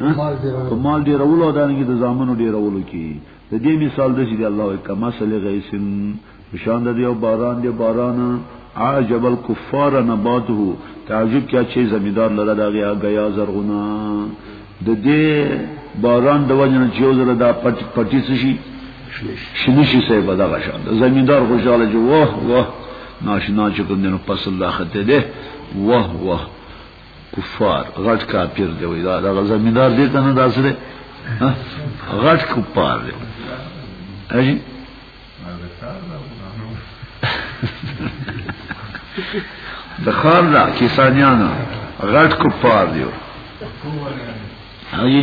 په مال ډیرولو او دانګي د زامنو ډیرولو کې د دې مثال د چې الله وکړه مثل غیسن شان د یو باران دی باران عجب الكفار نباته تعجب کیا چې زمیدار لره دغه غیا زرغونه د دې باران د وجنه چې یو زره دا پټ پټی شي شنو شي سه په دغه شان زمیدار خوشاله جو واه واه ناشنا چې کوم دنو فصل راخته ده واه واه کفار غټ کافر دی وای دا دغه زمیندار دې ته نه داسې دی غټ کفار دی اجي د خار دا کیسانیانا غټ کفار دی اجي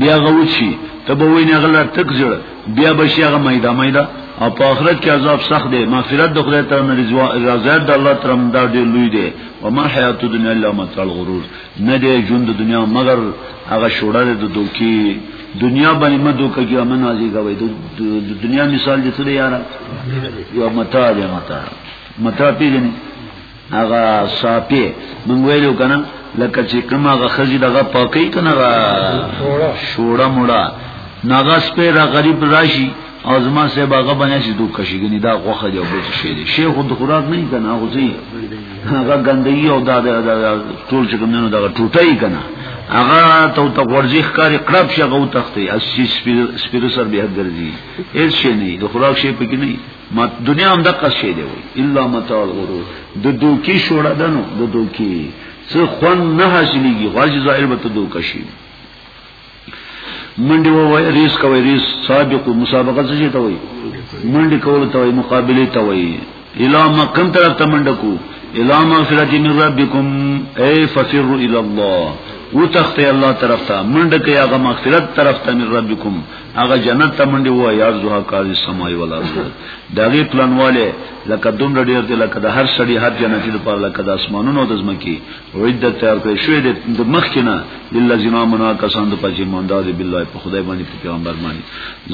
بیا غوچی ته به وینې غلا تک زړ بیا به شي هغه مایده مایده او په آخرت کې عذاب سخت دی مغفرت د خدای تر نه رضایت د الله تر نه دا ډېر لوی دی او ما حیات دنیا الا متاع الغرور نه دی ژوند د دنیا مگر هغه شوړه د دوکي دنیا باندې مدو کوي امن ازي کوي د دنیا مثال دې څه دی یار یو متاع دی متاع متاع پیژنې هغه صافي مونږ ویلو کنه لکه چې کما غخزي دغه پاکي کنه را شوړه مړه ناغه سپیر غریب راشي او زما سه باغه باندې شي دوه کشيګني دا غوخه دی او بل شي دی شیخ د خوراک نه کنه هغه زی هغه ګندګي او دا ټول چې کوم نه دا ټوټي کنه هغه تو ته ورځي ښکاری قرب شغه او تختي اس سپیر سر به ګرځي هیڅ شي نه د خوراک شي پکې نه ما دنیا هم د قصې دی وي الا متاع الغرور د دوکي شوړه دنو د دوکي څه خون نه حاصلېږي غاج ظاهر به ته دوکه شي منډي وای ریس کوي ریس سابق مسابقه څه ته وای منډي کول ته وای مقابله ته وای الا ما کم طرف ته منډه کو الا مغفرت من ربکم اي فسر الى الله وتخت الله طرف ته منډه کوي هغه مغفرت طرف ته من ربکم هغه جنت ته منډي وو یا زوها قاضي سمای ولا دغه پلانواله لکه دومره ډیر دی لکه د هر سړي هر جنتی لپاره لکه د اسمانونو د زمکی عدت تیار کړی شوی د مخکنه للذین آمنوا کسان د پجې موندا دی بالله په خدای باندې په پیغمبر باندې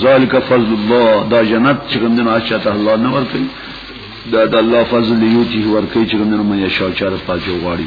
ذالک فضل الله دا جنت چې کوم دین اچا ته الله نه ورکړي دا د الله فضل یوتی ورکړي چې کوم دین مې شاو چاره پاجو غواړي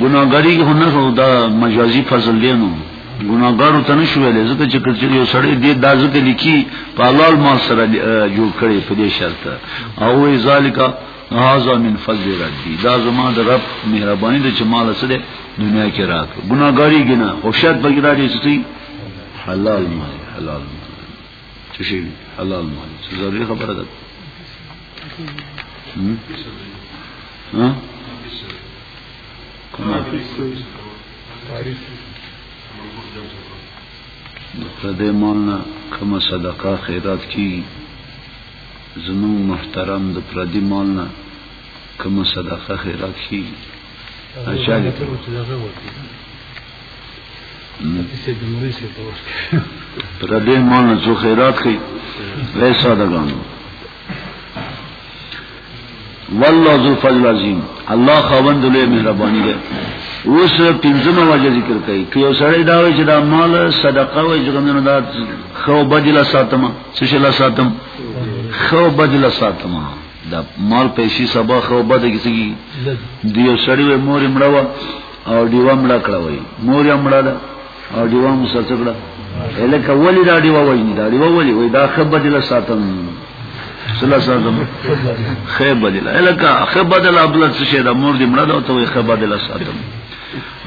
ګناګاری کې نه خو دا مجازي فضل دی نو ګناګارو ته نه شوې لې ځکه چې کچې یو سړی دې دا ځکه لیکي په حلال مال سره جوړ کړي په دې شرط او وی ذالک هاذا من فضل ربي دا زما د رب مهرباني د چې مال سره دنیا کې راک ګناګاری ګنا او شرط بګداري چې حلال مال حلال مال څه شي حلال مال څه ضروري خبره ده ها کومه د مال نه کومه صدقه خیرات کی زمون محترم د پردی مال نه کومه صدقه خیرات کی اچاله را دې مان نه څو خیرات کوي ویسا دګانو والله ذو فضل عظیم الله خوند له مهرباني ده اوس پنځمه وجه ذکر کوي که یو سړی دا وایي چې دا مال صدقه وایي چې کومنه دا خو بدل ساتم څه شي لا ساتم خو بدل ساتم دا مال پیسې سبا خو بده کیږي دی یو سړی مور مړوا او دیوه مړه کړه وای مور یې مړه ده او دیوه هم سچ کړه الکه ولی دا دیوه وای دا دیوه ولی وای دا خبر دل ساتم صلا ساتم خبر دل الکه خبر دل ابل څه شه دا مور دې مړه ده او ته خبر دل ساتم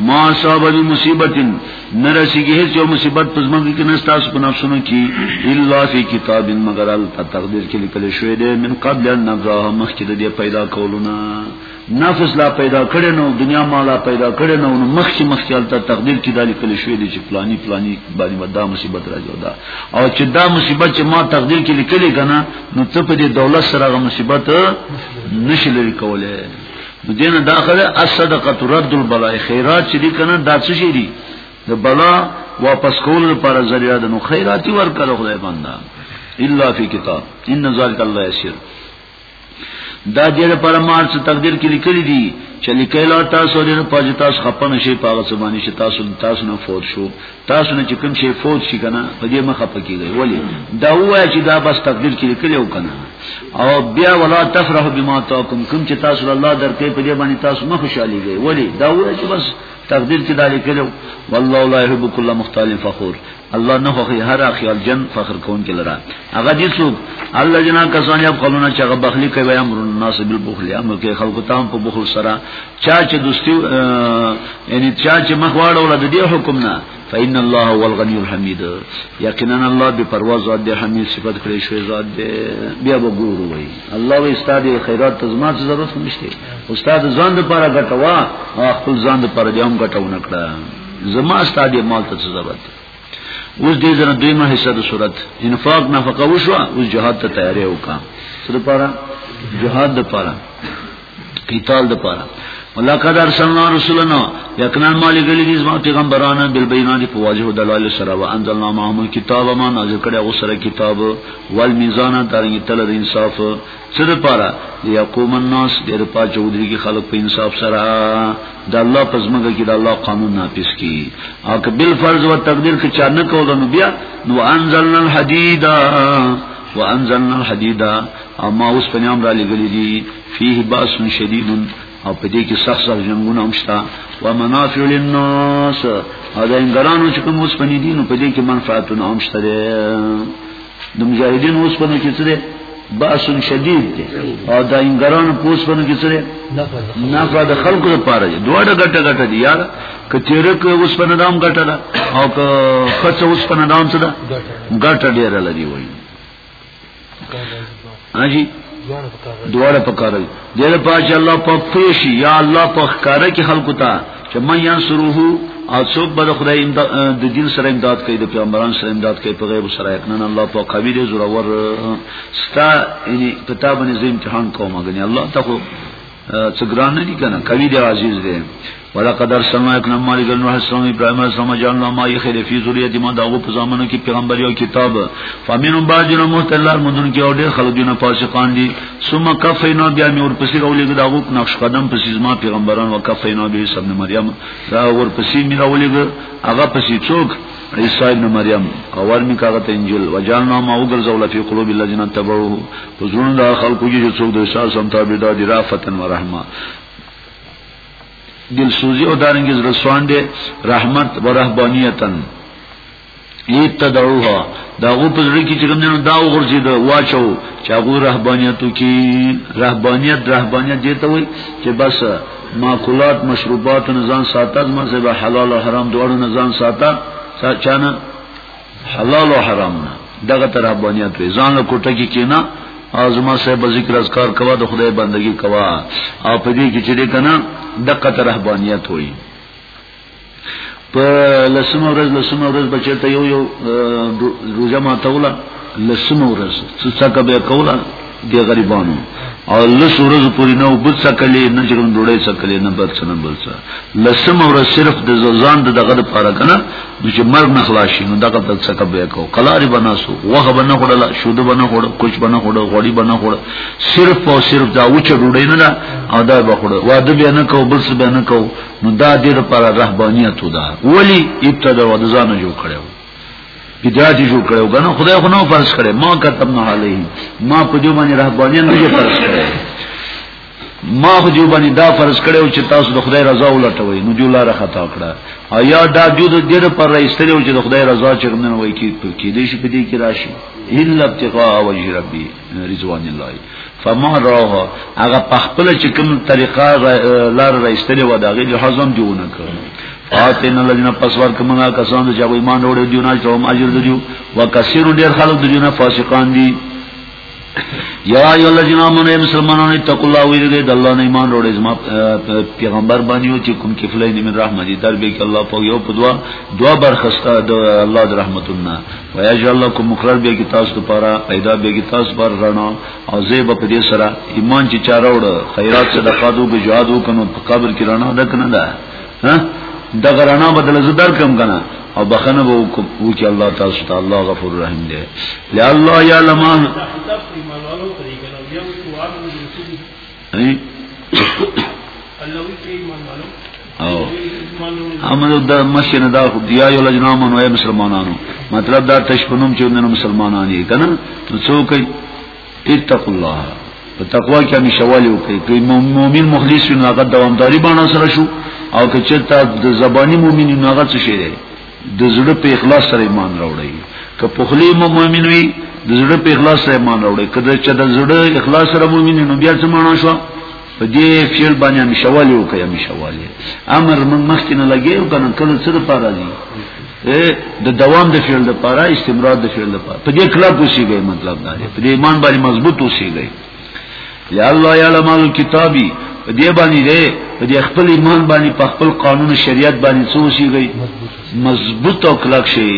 ما صاحب دی مصیبت نرسیږي هیڅ یو مصیبت پس موږ کې نه تاسو په نفسونو کې الا فی کتاب مگر ال تقدیر کې لیکل شوی دی من قبل ان نبراها مخکې د پیدا کولونه نفس لا پیدا کړي نو دنیا ما لا پیدا کړي نو نو مخکې مخکې الته تقدیر کې دالي کلی شوې دي چې پلاني پلاني باندې ودا مصیبت راځي دا او چې دا مصیبت چې ما تقدیر کې لیکلې کنه نو ته په دې دولت سره غو مصیبت نشي لري کوله نو دینه داخله الصدقه رد البلاء خیرات چې دي کنه دا څه شي دي د بلا واپس کول لپاره ذریعہ ده نو خیراتي ورکړه خدای باندې الا فی کتاب ان ذالک الله یسیر دا دې لپاره مار څه تقدیر کې لیکلي دي چې لیکل او تاسو دې نه پاج تاسو خپنه شي په هغه سبانی چې تاسو تاسو نه فوت شو تاسو نه چې کوم شي فوت شي کنه په دې مخه پکېږي ولی دا وایي چې دا بس تقدیر کې لیکلي او کنه او بیا ولا تفرح بما تاکم کوم چې تاسو الله درکې په دې باندې تاسو نه خوشالي وي ولی دا وایي چې بس تقدیر کې دا لیکلو والله لا يحب كل مختال فخور الله نه خوخي هر خیال جن فخر کون کې لرا هغه دي څوک الله جنا کسان یې خپلونه چې هغه بخلی کوي امر الناس بالبخل امر کې خلکو تام په بخل سره چا چې دوستي یعنی چا چې مخواړه ول د دې حکم نه فإن الله هو الغني الحميد یقینا الله به پرواز ذات دی حمید صفت کړی شوی ذات دی بیا وګورو وای الله و استاد خیرات تزما څه ضرورت نشته استاد ځان لپاره غټوا خپل ځان لپاره جام غټونه کړه زما استاد مال ته ضرورت اوس دې زره دوی ما حصہ د صورت انفاق نفقه وشو اوس جهاد ته تیاری وکا سره پاره جهاد د پاره قتال د پاره ولقد ارسلنا رسلنا یقینا ما لګلی دي زما پیغمبرانو بل بینات په واضح دلایل سره و انزلنا معهم الكتاب ما نازل کړه غو سره کتاب والميزان ترنګ تل د انصاف څه لپاره ليقوم الناس د لپاره چې ودرېږي خلک په انصاف سره د الله په ځمکه کې د الله قانون نافذ کړي او که بل فرض او تقدیر کې چا نه کول نو بیا نو انزلنا الحديد وانزلنا الحديد او ما اوس په نام را لګلې دي فيه باس شدید او په دې کې سخت سخت جنگونه هم شته و منافع للناس او دا انګرانو چې کوم اوس پني دي نو په دې کې منفعتونه هم شته د مجاهدین اوس په کې څه دی باس شدید دی او د انګران پوس په کې څه دی نه په د خلکو لپاره دی دوه ډګټه ډګټه دی یار ک چیرې ک اوس په نام ګټه ده او ک خڅ اوس په نام څه ده ګټه ډیره لري وایي اجي دواړه پکاره دي دغه پاج الله په پېشي یا الله په ښکارا کې خلکو ته چې من ينصره او څوک به خدای امداد د دین سره امداد کوي د پیغمبران سره امداد کوي په غیب سره یقینا الله په قوی دي زورور ستا یعنی کتابونه زم امتحان کوم غني الله ته څه ګران نه دي کنه کوي دی عزیز دی ولقد ارسلنا ابن مالک نوح السلام ابراهيم السلام جعلنا ما يخير في ذريته ما داغو په زمانو کې پیغمبر یو کتاب فمنهم بعضون مهتلار مندون کې او ډېر خلک دي نه فاسقان دي ثم كفينا بیا مې ورپسې راولې داغو نقش قدم پسې زما پیغمبران وکفینا به ابن مریم دا ورپسې مې راولې هغه پسې څوک عیسی ابن مریم اور می کاغه ته انجیل وجالنا ما وګرځول فی قلوب الذین تبعوه په زړونو دا خلکو کې چې څوک د احساس هم تابعدار دي رافتن و رحمه دلسوزی او دارنګ زړه سوان دي رحمت و رهبانیتن یتدعوها دا غو په زړه کې چې کوم نه دا وغورځي دا واچو چې غو رهبانيتو کې رهبانيت رهبانيت دې ته وي چې بس ماکولات مشروبات نزان ساتل مزه به حلال او حرام دوړو نزان ساته چانه حلال او حرام نه دغه تر ابانیت وی ځان له کوټه کې کینا او زما صاحب ذکر اذکار کوا د خدای بندگی کوا او په دې کې چې دې کنه دغه تر ابانیت وی په لسمه ورځ لسمه ورځ بچته یو یو روزه ماتوله لسمه ورځ څه څه کوي کوله دی غریبانو او لس ورځې پورې نه وبد سکلې نه جرم ډوړې سکلې نه بل څه نه بل څه لسم ورځ صرف د ځان د دغه لپاره کنه نو چې مرګ نه خلاصي نو دغه بل څه کوي کو قلاري بناسو وغه بنه خړل شود بنه خړ کوچ بنه خړ غړي بنه خړ صرف او صرف دا و چې ډوړې نه او دا به خړ واده به نه کو بل څه به نه کو نو دا د لپاره رهبانيت ودا ولی ابتدا و ځان جوړ کړو کتاب جوړ کړو کنه خدای خو نو فرض کړي ما کتبنا علیه ما په جو باندې رهبانیان نه فرض کړي ما خو جو باندې دا فرض کړو چې تاسو د خدای رضا ولټوي نو جو لاره خطا کړه آیا دا جو د دې پر راستلو چې د خدای رضا چرمن وای کی کې دې شي په دې کې راشي الا ابتغاء وجه ربي رضوان الله فما راه هغه په خپل چې کوم طریقه لار راستلو دا غي حزم دیونه کړ آتین الذین پس ورک مونږه کسان چې هغه ایمان وروړي دیو نه شوم اجر دیو وکثیر ډیر خلک دیو نه فاسقان دي یا ای الذین آمنوا مسلمانان اتقوا الله ویریږي د الله نه ایمان وروړي زما پیغمبر باندې چې کوم کفلې دې من رحمت دې در به کې الله په یو په دوا دوا برخستا د الله د رحمتنا ویجعل لكم مخرج به کې تاسو لپاره پیدا به کې تاسو پر رڼا او زیب په دې سره ایمان چې چاروړ خیرات صدقاتو به جهادو کنو په قبر کې رڼا دکنه ده ها دغه رڼا بدل زه درکم کنه او بخنه به وکم او چې الله تاسو ته الله غفور رحیم دی لا الله یا لما او امر د مشن دا خو دی یو لجنام نو مسلمانانو مطلب دا تشکنوم چې نن مسلمانانی کنه نو څوک اتقوا الله په تقوا کې همیشه والی وکړي کوي مؤمن مخلص نو هغه دوامداري باندې سره شو او که چېرته د زبانی مؤمن نو هغه څه شي دی د زړه په اخلاص سره ایمان راوړي که په خلی مؤمن وي د زړه په اخلاص سره ایمان راوړي که د چا د زړه اخلاص سره مؤمن نو بیا څه معنا شو په دې فعل باندې مشوالی او کیا مشوالی امر من مخکې نه لګي او کنه کله څه لپاره دي د دوام د فعل لپاره استمرار د فعل لپاره په دې کلا کوسیږي مطلب دا دی په دې ایمان باندې مضبوط اوسیږي یا الله یا علمال کتابی په دې باندې دی په دې خپل ایمان باندې په خپل قانون شریعت باندې څه اوسیږي مضبوط او کلک شي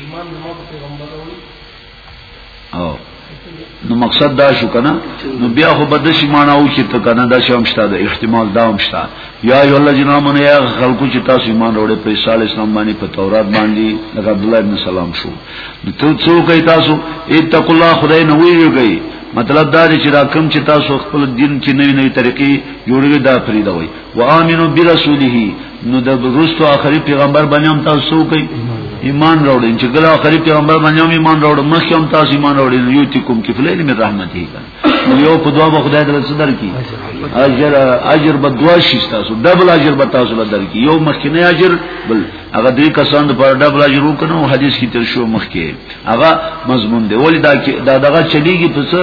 ایمان زما په پیغمبر وروړي او نو مقصد دا شو کنه نو بیا خو بد شي معنا او چې ته کنه دا شوم شته د احتمال دا هم شته یا ای الله جنا من یا خلکو چې تاسو ایمان وروړي په عیسی علی السلام باندې په تورات باندې لکه عبد الله ابن سلام شو نو ته څو کوي تاسو اتق الله خدای نه ویږي مطلب دا دی چې دا کم چې تاسو خپل دین کې نوې نوې طریقې جوړوي دا فریدا وي وامنو برسوله نو د رسو اخري پیغمبر باندې هم تاسو کوي ایمان راوړئ چې ګل اخري پیغمبر باندې هم ایمان راوړئ مخکې هم تاسو ایمان راوړئ نو یو تکم کې فلې نه رحمت هی نو یو په دعا خدای دې صدر کی اجر اجر به دعا شي تاسو ډبل اجر به تاسو بدل کی یو مخکې نه اجر بل هغه دې کسان پر ډبل اجر وکنو حدیث کې تر شو مخکې هغه مضمون دی ولې دا دا دغه چلیږي په څه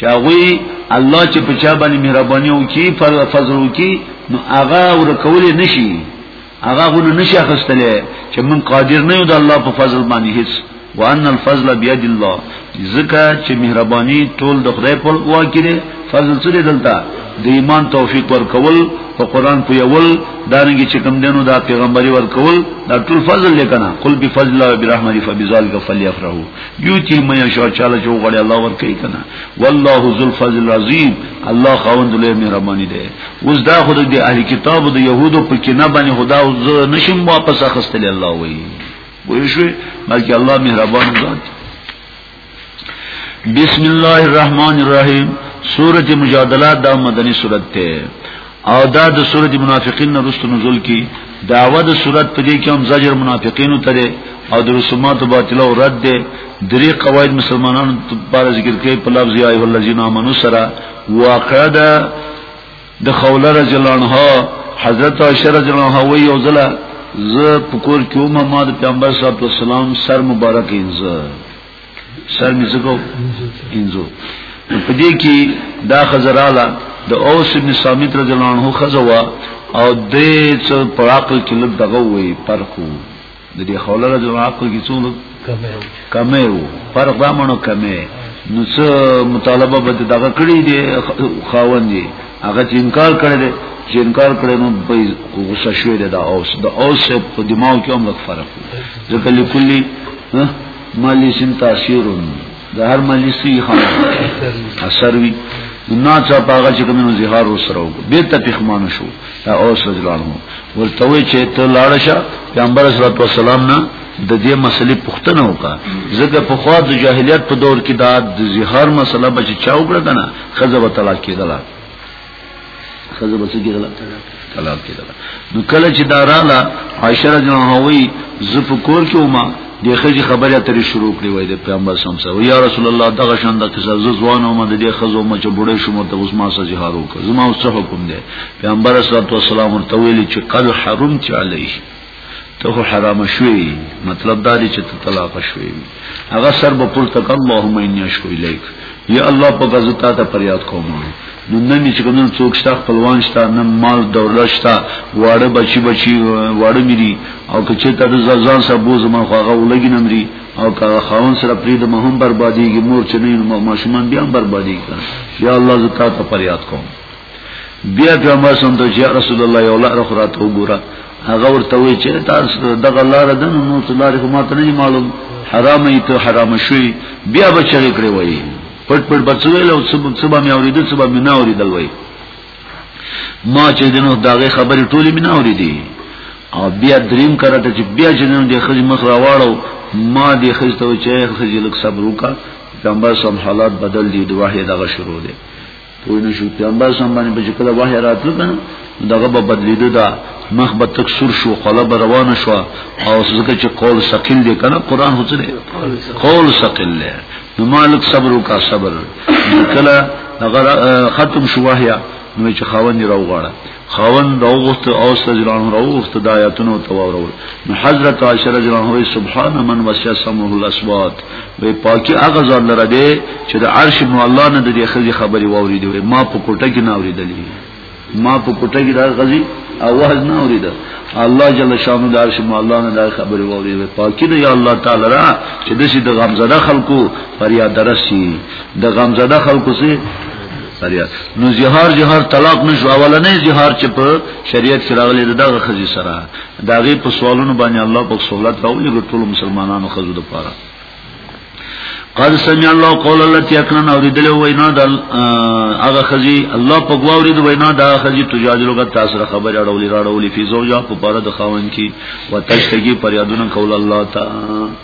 چاغوی الله چې په چا باندې مهرباني وکي پر فضل وکي نو هغه ورکول نشي هغه غو نشي اخستلې چې من قادر نه یو د الله په فضل باندې هیڅ وان الفضل بيد الله زکه چې مهرباني ټول د خدای په واکي دي فضل څه دي دلته د ایمان توفیق ورکول په قران په یول دانګي چې کوم دینو دا پیغمبري ورکول دا ټول فضل لیکنه قل بفضل الله وبرحمته فبذلک فلیفرحوا یوتی مې شو چاله جو غړي الله ور کوي کنه والله ذو الفضل العظیم الله خوند له مهرباني ده اوس دا خود د اهل کتاب د يهودو په کې نه باندې خدا اوس نشم واپس اخستل الله وي وې شو بلکې الله مهربان ذات بسم الله الرحمن الرحیم سورۃ مجادلہ دا مدنی سورۃ ده او دا د سورۃ منافقین نه رسو نزول کی داوا د سورۃ په دې کې هم زجر منافقینو ته او د رسومات باطل او رد ده درې قواعد مسلمانانو لپاره ذکر کړي په لفظ یا ایه الذین آمنو سره واقع ده د خوله رضی الله عنها حضرت عائشہ رضی الله عنها وی او زلا ز پکور کیو ما د پیغمبر صلی الله علیه وسلم سر مبارک انځه سر می زګو انځو په دې کې دا خزراله د اوس ابن صامت رضی الله عنه خزوا او د څو پراکل کې لږ دغه وی پرخو د دې خوله رضی الله عنه کې څو کمه وو فرق دا مونږ کمه نو څه مطالبه به دغه کړی دی خاوند دی هغه انکار کړی دی چې انکار کړي نو به غوسه شوې ده دا اوس دا اوس په دماغ کې هم لږ فرق ځکه لکلی مجلس تاثیر د هر مجلس یې خام اثر وی نه چا پاغه چې کوم زهار وسره وکړو به ته پخمانه شو دا اوس رجلانو ورته وی چې ته لاړ شه پیغمبر صلی الله علیه وسلم نه د دې مسلې پښتنه وکا زګه په خوا د جاهلیت په دور کې دا د زهار مسله بچ چا وکړه کنه خزه وتلا کېدله خزه بس کېدل طلاق کېدل نو کله چې داراله عائشه رضی الله عنها وی ز په کور کې ومه د خځې خبره ترې شروع کړې وای د پیغمبر صلی الله علیه وسلم یا رسول الله دغه شان د قصه ز ځوان او مده د خزو مچ بډې شوم ته اوس ما سره جهارو کړ زما اوس حکم دی پیغمبر صلی الله علیه وسلم ورته ویل چې قد حرمت علیه ته خو حرام شوی مطلب دا دی چې ته طلاق شوی هغه سر به پورته کړه اللهم انی اشکو الیک یا الله په غزو تا ته فریاد کوم نو نن چې کوم څوک شته خپلوان شته نه مال دوله شته واړه بچی بچی واړه مری او که چې تر ځان سره بوز ما خو هغه ولګی نمرې او که خاون سره پرید ما هم بربادیږي مور چې نه ما شومان بیا هم بربادیږي یا الله زتا ته فریاد کوم بیا پیغمبر صلی الله علیه وسلم رسول الله یو لار خو راته وګوره هغه ورته وی چې تاسو دغه لار ده نو ته لار خو ماته نه معلوم حرام ای ته حرام شوی بیا به چغې کړې وای پټ پټ بچوي له صبح مې اوریدل صبح مې نه اوریدل وای ما چې دنو داغه خبرې ټولې مې نه اوریدې او بیا دریم کرته چې بیا چې نن د خځې مخ راواړو ما د خځې ته چې خځې لک صبر وکړه پیغمبر صلی الله علیه وسلم حالات بدل دي دوه دغه شروع دي پوه نه شو پیغمبر سم باندې په کله وحی راتلو کنه دغه به بدلیده دا مخ به تک سور شو قلا به روان شو او ځکه چې قول ثقيل دی کنه قران هڅه دی قول ثقيل دی نو مالک صبر کا صبر کله دغه ختم شو وحی نو چې خاوند راوغاړه خاوند او غفت او سجلان او غفت د آیاتونو تواورو نو حضرت عائشہ رضی الله عنها سبحان من وسع سمه الاسوات وی پاکي هغه ځان لره دی چې د عرش نو الله نه د خزي خبري ووري دی ما په کوټه کې نه اوریدلې ما په کوټه کې د غزي اواز نه اوریدل الله جل شانو د عرش نو الله نه د خبري ووري وی پاکي دی یا الله تعالی را چې د سي د غمزده خلکو فریاد درسي د غمزده خلکو سي شریعت نو زهار زهار طلاق نشو اولنې زهار چې په شریعت کې راغلي دغه خزي سره داغه په سوالونو باندې الله په سہولت راولي ټول مسلمانانو خزو د پاره قد سمع الله قول التي اكرن اوریدل وینا د هغه خزي الله په غوړي د وینا د خزي تجادلو کا تاسو خبر اړولې راړولې فی زوجا په پاره د خاون کی وتشتگی پریادونه کول الله تعالی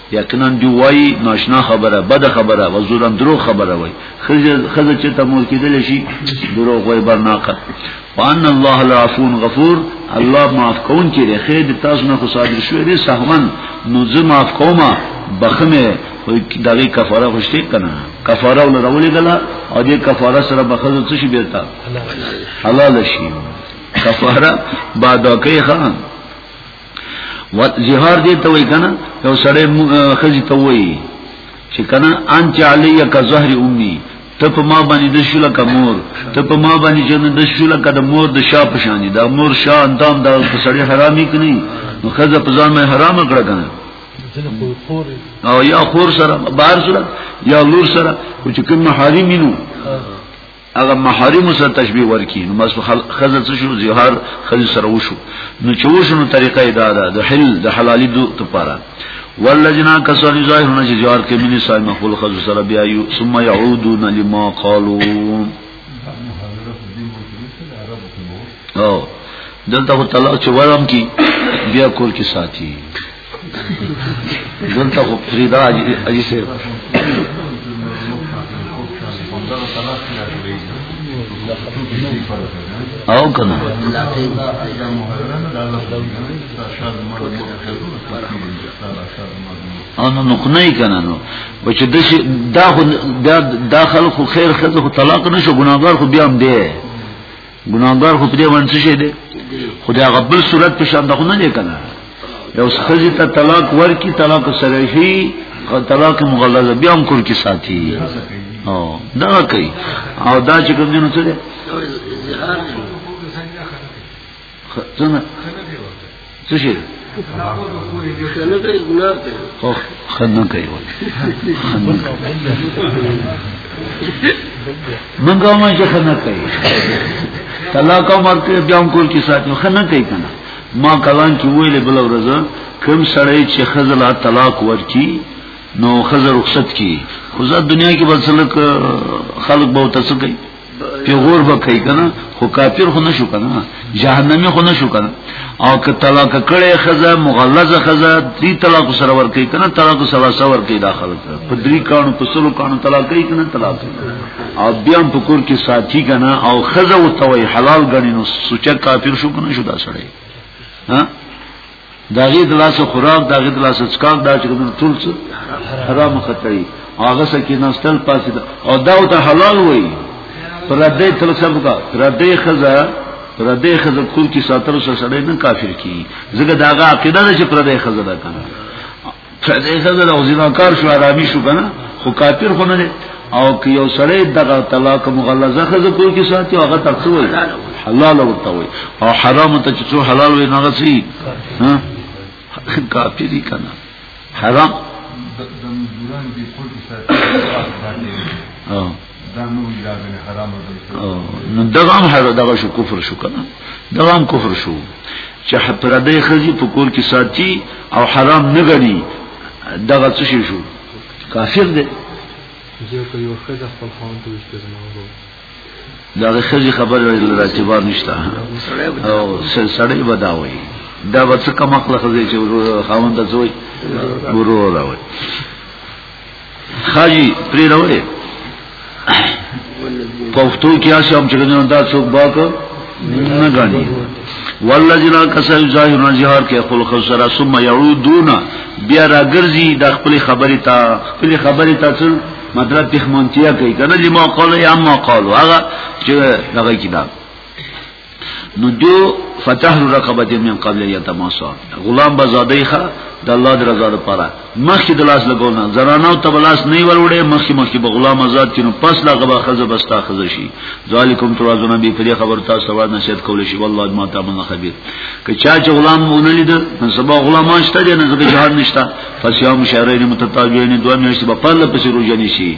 یقینا دی وای ناشنا خبره بد خبره و زورم درو خبره وای خزه خزه چې ته مور کېدل شي درو غوي برناقه وان الله العفو غفور الله معاف کون کې دی خیر تاسو نه خو صادر شوې دي سهون نو زه معاف کومه بخمه خو دغه کفاره خوشته کنه کفاره ول راولې غلا او دې کفاره سره بخزه څه شي بیرته حلال شي کفاره بعد کوي خان و زهار دې ته وای کنه یو سړی خزي ته وای چې کنه انت علی کا زهر امي ته په ما باندې د شوله کا مور ته په ما باندې چې د شوله کا د مور د شا په شان دي دا مور شا اندام دا سړی حرامي کني نو خزه په ځان مې حرام کړ کنه او یا خور سره بار سره یا لور سره چې کوم حرامینو هغه محرم سره تشبیه ورکی نو مس خزه څه شو زهار خزه سره وشو نو چوشو نو طریقه ادا ده د حل د حلالي دو لپاره والذینا کسانی ظاهرون چې زهار کې منی سای مخول خزه سره بیا یو ثم يعودون لما قالو او دلته طلاق چې ورم کی بیا کول کې ساتي دلته خو فریدا اجي سي او کنه انا نقنای کنه نو بچ د شي دا خو دا خلکو خیر خزه خو طلاق نشو ګناګار خو بیا هم دی ګناګار خو په دې باندې څه شي دي خو دا غبل صورت په شان دغه نه دی کنه یو خزی ته طلاق ورکی طلاق سرهی طلاق مغلظه بیا هم کور کې ساتي او دا کوي او دا چې کوم دینو څه دي څنګه څه شي خنه کوي ګناه کوي او خنه کوي منګه ما چې خنه کوي طلاق عمر کې بیا هم کول کې ساتي خنه کوي کنه ما کلام کې ویلې بل ورځ کوم سړی چې خزل طلاق ورکی نو خزر رخصت کی خو ځا دنیا کې بل څلک خلق به تاسو کوي پیغور به کوي کنه خو کافر خو نشو کنه جهنمی خو نشو کنه او که طلاق کړي خزه مغلظه خزه دې طلاق سره ور کوي کنه طلاق سره سور کوي داخله په دې کانو په سلو کانو طلاق کوي کنه طلاق او بیا په کور کې ساتي کنه او خزه او توي حلال غني نو سوچ کافر شو کنه شو دا سره ها دا غي د لاسه خوراک دا غي د لاسه څکاک دا چې کوم ټول څه حرام خطرې هغه سکه نستل پاسې او دا ته حلال وای پر دې تر سب کا پر دې خزا پر دې خزا کول کی ساتل سره سړی نه کافر کی زګه داغه عقیده ده چې پر دې خزا ده کنه څه دې څه دا وزینا کار شو عربي شو کنه خو کافر خو نه او که یو سړی دغه طلاق مغلظه خزه کوی کی ساتي هغه تاسو وي حلال ورته وي او حرام ته چې څو حلال وي نه غسي ها کافر دي کنه حرام د مزدوران په کول کې ساتي نو دغه هم هر دغه شو کفر شو کنه دغه هم کفر شو چې پر دې خزي په کور کې ساتي او حرام نه غني دغه څه شو کافر دی ځکه یو خزه خپل خاوند ته وشته زموږ دا خزي خبر له اعتبار نشته او سړی بداوي دا وڅ کوم خپل خزي چې خاوند ته ځوي ورو راوي خاجی پری راوړې پښتو کې اسی هم چې نه دا څوک باک نه غني والذین کسای ظاهرون جهار کې خپل خسرا ثم يعودون بیا راګرځي د خپل خبرې تا خپل خبرې تا څل مطلب تخمنتیا کوي کنه لما قالو یا ما قالو هغه چې دغه کتاب نو دیو فتح رقبت من قبل یتماسا غلام بازادی ښه د الله د رضا لپاره مخکې د لاس لګول نه زنانه او تبلاس نه وروړي مخکې مخکې به غلام آزاد کینو پس لا غبا خزه بستا خزه شي ذالکم توازن به په خبر تاسو سره نصیحت کول شي والله ما تعمل خبير که چا چې غلام مونږ لید نو سبا غلام شته نه زګ جهاد نشته فصيام شهرين متتابعين دوه میاشتې په پاله پسې روزنی شي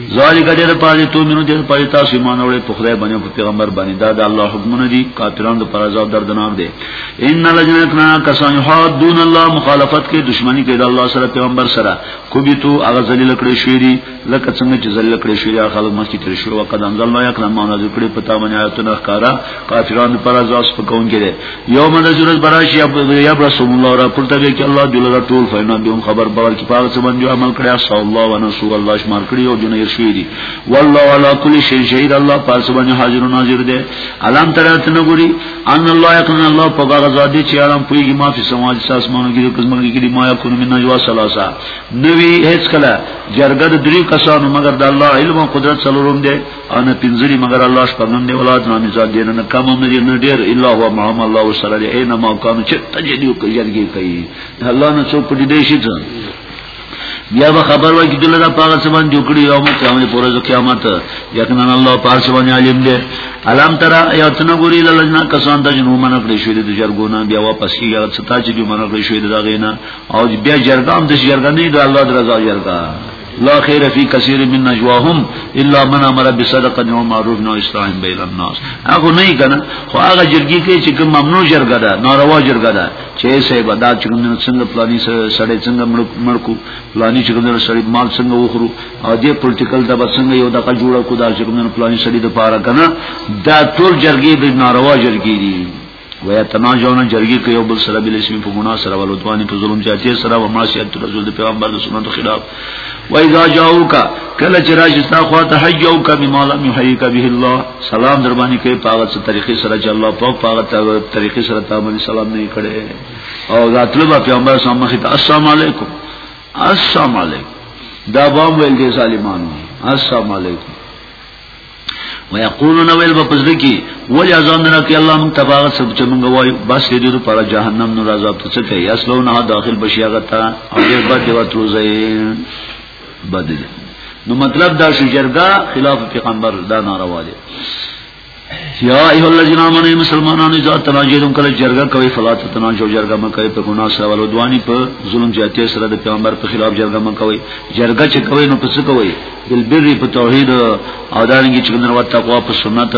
ذالک دې په دې تو منو دې په دې تاسو ایمان اورې په خدای باندې په پیغمبر باندې دا د الله حکمونه دي کافرانو د پر عذاب دردناک دي ان لجنه کنا کسان حدون الله مخالفت کې دشمنی کې د الله سره پیغمبر سره کوبي تو هغه ذلیل کړی شوی دي لکه څنګه چې ذلیل کړی شوی هغه خلک مخکې تر شو وقد انزل الله یکرم ما نازل کړی په تا باندې آیاتونه ښکارا کافرانو پر عذاب سپکون کې یوم نجرز براشی یا رسول الله را پورته به کې الله جل را ټول فینا بهم خبر باور کې پاک څه باندې عمل کړی اصل الله و نسو الله شمار کړی او جنې شوی دی والله علی کل شی شهید الله پاک څه باندې حاضر و ناظر دی علام ترات نه ګوري ان الله یقین الله په هغه ذات دی چې علام پویږي ما فی سماج ساسمانو کې کوم کې دی ما یکون من نجوا ثلاثه نوی هیڅ کله جرګه د درې کسانو مگر د الله علم او قدرت څلورم دی انا پنځلی مگر الله شپږم دی اولاد نامي ځان دی نه کم هم دی نه ډیر الا هو معهم الله وسره دی اينه ما کان چې تجلیو کوي جلګي کوي الله نه څوک پټ دی شي ځان بیا به خبر وای چې دله دا پاغه سبان جوړی یو مو قیامت پر ورځ قیامت یقینا الله پاک سبان عالم دی علام ترا یاتنا ګوری لجنا کسان د جنو من کړی شوی د جرګونه بیا واپس کیږي هغه ستا چې جنو من کړی شوی د غینا او بیا جرګام د جرګنې د الله درزا جرګا لا خیر فی کثیر من نجواهم الا من امر بصدقه او معروف نو استعان بیل الناس هغه نه کنه خو هغه جرګی کې چې کوم ممنوع جرګه ده ناروا جرګه ده چې سه بدا چې کوم څنګه پلاني سړی څنګه مړکو پلاني چې کوم سړی مال څنګه وخورو او دې پولیټیکل د څنګه یو دغه جوړه کو دا چې کوم پلاني سړی د پاره کنه دا ټول جرګی د ناروا جرګی دي ويتناجون جرګي کوي او بل سره بل اسم په ګناه سره ولودوان په ظلم چاته سره و معصیت رسول پیغمبر د سنت خلاف و اذا جاءوك کله چې راشي تا خو ته حج او ک بما لم يحييك به الله سلام در باندې کوي په هغه طریقې سره چې الله په هغه طریقې سره تا باندې سلام نه کړي او ذاتل پیغمبر صلی الله علیه وسلم السلام علیکم السلام علیکم دا بام ویل دي ظالمانو السلام علیکم ويقولون ويل په پزړه کې ولې عذاب نه راکې الله مون تباغ سب چې مونږ وایو بس دې دې پر جهنم نور عذاب ته څه کوي اصلو نه داخل بشي هغه تا او دې بد دی وترو زې بد دی نو مطلب دا شو جرګه خلاف پیغمبر دا ناروا دي یا ایه الذین آمنوا مسلمانانو اذا تناجیتم کله جرګه کوي فلا تناجو جرګه م کوي په ګناه سره ولودوانی په ظلم جاتې سره د پیغمبر په خلاف جرګه م کوي جرګه چې کوي نو پس کوي بالبر په توحید او دانګي چې ګنر تقوا په سنت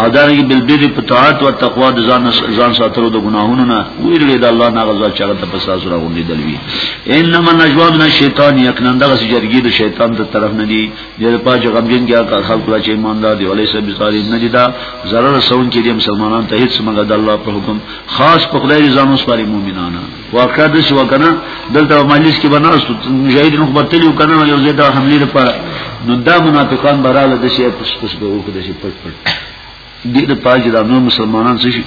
او دانګي بالبر په طاعت او تقوا د ځان ځان ساتلو د ګناهونو نه ویلې د الله نه غزا چې هغه ته په ساز راغونډې دلوي انما نجوا من الشیطان یقینا دغه جرګي د شیطان د طرف نه دي د پاج غمجن کې هغه خلق لا چې ایماندار دی ولې سب ساري نه دي دا zarar سون کې د مسلمانان ته هیڅ مګر د الله په حکم خاص په خدای ځانو سپاري مؤمنانو واقعا د شو کنه دلته مجلس کې بناست مجاهد نو بتلیو کنه یو زه دا حمله لپاره نو دا منافقان براله د شي پس پس به وکړي شي پټ پټ دې د پاج د نو مسلمانان څه شي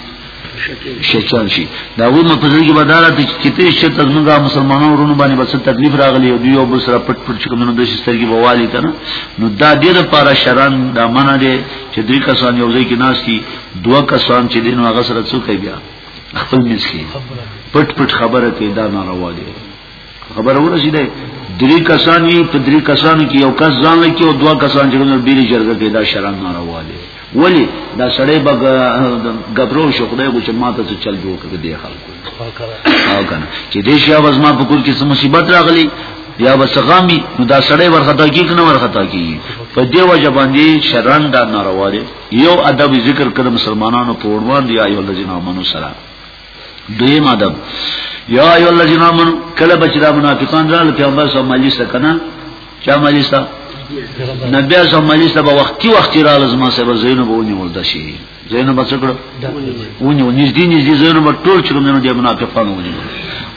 شیطان شي دا و نو په ځای کې بداره ته چې ته شي ته موږ مسلمانانو ورونو باندې بس تکلیف راغلی او دیو بس را پټ پټ کوم نو د شي سترګې بوالي کنه نو دا دې لپاره شران دا منه دي چې درې کسان یو ځای کې ناشتي دوه کسان چې دین هغه سره څوک بیا خپل مس کې پټ پټ خبره کې دا ناروا دي خبره ورسیده درې کسان یې په درې کسانو کې یو کس ځان لکه او دوا کسان چې نو بیري جرګه کې دا شرم ناروا دي ولی دا سړی به غبرو شو خدای کو چې ماته څه چل جوړ کړي دی خلکو او کنه چې دې شیا واز ما په کور کې سم مصیبت راغلی یا وسغامی نو دا سړی ورخطا کیږي نه ورخطا کیږي په دې وجه باندې شران دا ناروا دي یو ادب ذکر کړ مسلمانانو په وړاندې دی ایو الذین آمنو سره دویم ادب یا ایو الذین آمنو کله بچ دا منافقان رال پیغمبر صلی الله علیه وسلم کنه چا مجلس ته نبی اعظم مجلس ته وختي وختي را لازم سره زینب ونی ولدا شي زینب څکړه ونی ونی دې نږدې زینب ټول چرمنو د منافقان ونی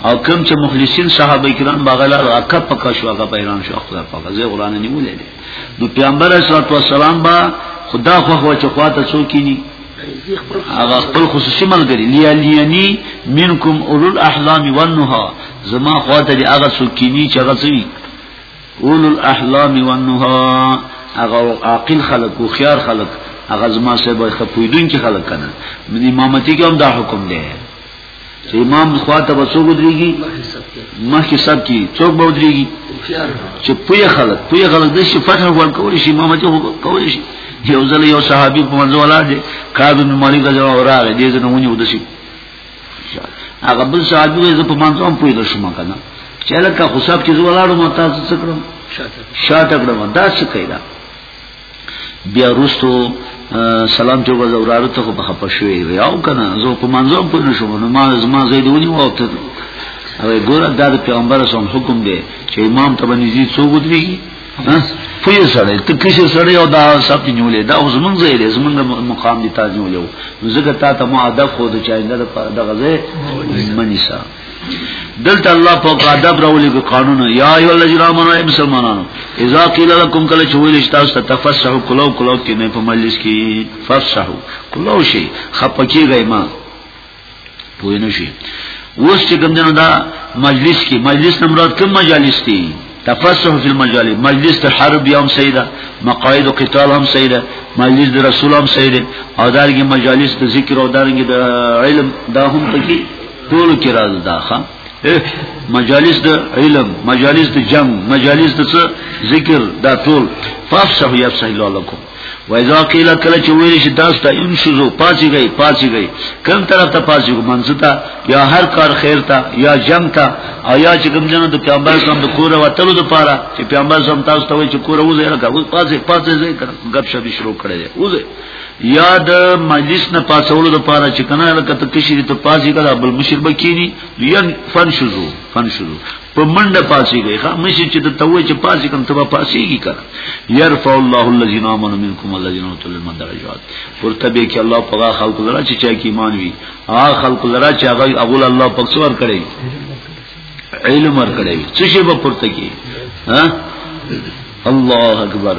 او کم چې مخلصین صحابه کرام باغلا راکه پکا شو هغه پیران شو خپل پکا زه قران نیولې نو پیغمبر صلی الله علیه وسلم با خدا خو خو چې خواته څوک ني هغه خپل خصوصي ملګری لیالینی منکم اولو الاحلام والنها زما خواته دی هغه سکینی چې هغه سوي اولو الاحلام والنها هغه عاقل خلق او خيار خلق هغه زما سره به خپویدون کې خلق کنه امامتی کې هم دا حکم دی چې امام خواته به څوک ودرېږي مخکې سب کې څوک به ودرېږي چې پوی خلک پوی خلک د شي فتح ور کول شي امام ته کول شي یو ځل یو صحابي په منځ ولاړ دی کاذ بن مالک دا راغی دې ځنه ونی ودشي هغه بل صحابي زه په منځ هم پوی درشم کنه چې لکه خو سب کې زولاړو متاسو څکړم شاته کړم دا څه کیدا بیا رستو سلام جو وز اورارو ته په خپه شوې یاو کنه زه په منځو په نشو نو ما زما زیدونی و ته او ګوره دا د پیغمبر سم حکم دی چې امام ته باندې زی څو ودري ها پوی سره ته کیسه سره او دا سب نیولې دا اوس مونږ زه یې زمونږ مقام دي تاج نیولې نو زګه تا ته مو ادب خو د چاینده د غزه منی سره دلته الله پاک ادب راولي کو قانون یا ایو الذین آمنوا ای مسلمانانو اذا قیل لكم کله چې ویل شي تاسو ته تفسحوا کلو کلو کې نه په مجلس کې فسحوا کلو شي خپکی گئی ما پوه نه شي اوس چې کوم جن دا مجلس کې مجلس نمراد کوم مجالس دي تفسح فی المجال مجلس ته حرب یوم سیدا مقاید و قتال هم سیدا مجلس د رسول هم سیدا او دارنګ مجالس د ذکر او دارنګ د علم دا هم پکې ټول کې راز داخه مجالس د علم مجالس د جنگ مجالس د ذکر دا ټول فافسه یا سهل لكم وایذا قیل کله چې ویل شي تاسو ته ان شذو پاتې گئی پاتې گئی کوم طرف ته پاتې کو منځتا یا هر کار خیر ته یا جنگ ته او یا چې کوم جنو د پیغمبر سم د کور وتلو د پاره چې پیغمبر سم تاسو ته وایي چې کور وځي راکا پاتې پاتې ځای کړه غب شبي شروع کړي وځي یا د مجلس نه پاسولو د پاره چې کنه لکه ته کشری ته پاسې کړه بل مشر بکینی یا فن شزو فن شزو په منډه پاسې گئی ښه مشر چې د توې چې پاسې کم ته پاسېږي کړه يرفع الله الذين امنوا منكم الذين اوتوا العلم درجات پرته به کې الله پغا خلق لرا چې چا کې ایمان وي آ خلق لرا چې هغه اول الله پک سور کړي علم ور کړي څه شی به پرته کې ها الله اکبر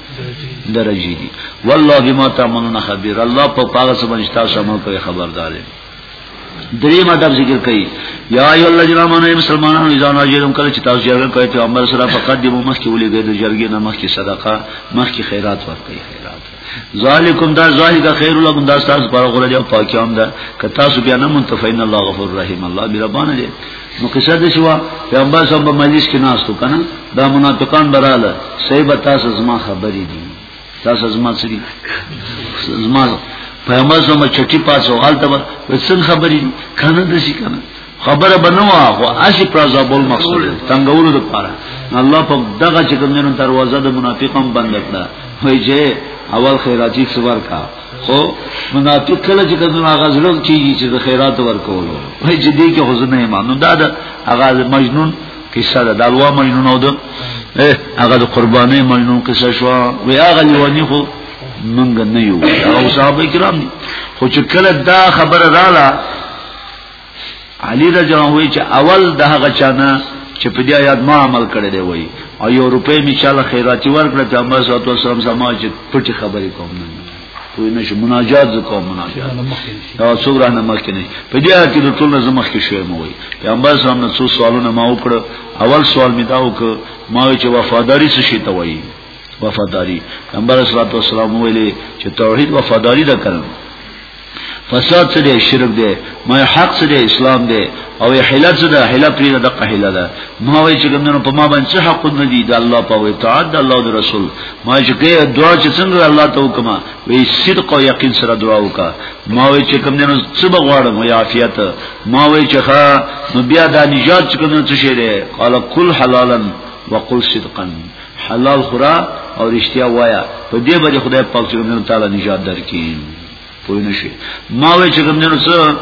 درجی دی والله بما تعملون خبير الله په پاګه سمجھ تاسو عمل کوي خبردار دی دریم ادب ذکر کړي یا ای الله جل امانه مسلمانانو اذا ناجرم کله چې تاسو جرګه کوي ته امر سره فقط د مخ کې ولې ګرځي جرګې نه مخ کې صدقه مخ کې خیرات ورکړي خیرات ذالکم دا ذالک خیر لکم دا تاسو پر غره دی پاکیام ده که تاسو بیا نه منتفین الله غفور رحیم الله مهربان دی نو قصه د شو پیغمبر صاحب په مجلس کې ناستو کنه دا منافقان براله صحیح تاسو زما خبرې دي تاسو زما سری زما پیغمبر صاحب چټي پاسو حالته وسن خبرې دي کنه د شي کنه خبره بنوا خو اسی پرازا بول مقصود تنگولو د پاره الله په دغه چې کوم دروازه د منافقان بند کړه وای چې اول خیراتی صبر کا خو منافق کله چې کله هغه زړه کیږي چې د خیرات ورکولو وای چې دې کې حزن نه مانو دا د هغه مجنون کیسه ده د الوا مجنون او د هغه د قرباني مجنون کیسه شو وی هغه لیوانی خو مونږ نه یو او صاحب کرام خو چې کله دا خبره رااله علی رضی الله عنه چې اول د هغه چانه چې په دې آیات ما عمل کړی دی وای او یو روپې می چاله خیراتي ورکړه ته امر صلی الله علیه وسلم سما چې پټي خبرې کوم نه کوی نه شو مناجات زکو مناجات دا څوګ رانه مخکې نه په دې آیات کې د ټول نظم مخکې شوی مو وای پیغمبر صلی الله علیه وسلم څو سوالونه ما وکړ اول سوال می دا وکړ ما چې وفاداری څه شي ته وای وفاداری پیغمبر صلی الله علیه وسلم ویلي چې توحید وفاداری دا کړم فساد څه دی شرک دی ما حق څه دی اسلام دی او حیله څه ده حیله پرې ده دغه حیله ده ما وایي چې ګمنو په ما باندې څه حق نه دی د الله په اطاعت د الله او رسول ما چې کې دعا چې څنګه الله ته وکما وی صدق او یقین سره دعا وکا ما وایي چې ګمنو څه بغواړم وی عافیت ما وایي چې ها نو بیا د نجات څخه نه څه شي دی قال کل حلالا وقل صدقا حلال خورا او رښتیا وایا په دې باندې خدای پاک څنګه تعالی نجات درکې پوه نه شي ما وې چې کوم جنو څه